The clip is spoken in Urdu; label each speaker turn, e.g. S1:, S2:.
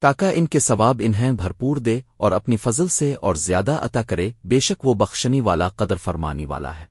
S1: تاکہ ان کے ثواب انہیں بھرپور دے اور اپنی فضل سے اور زیادہ عطا کرے، بے شک وہ بخشنی والا قدر فرمانی والا ہے۔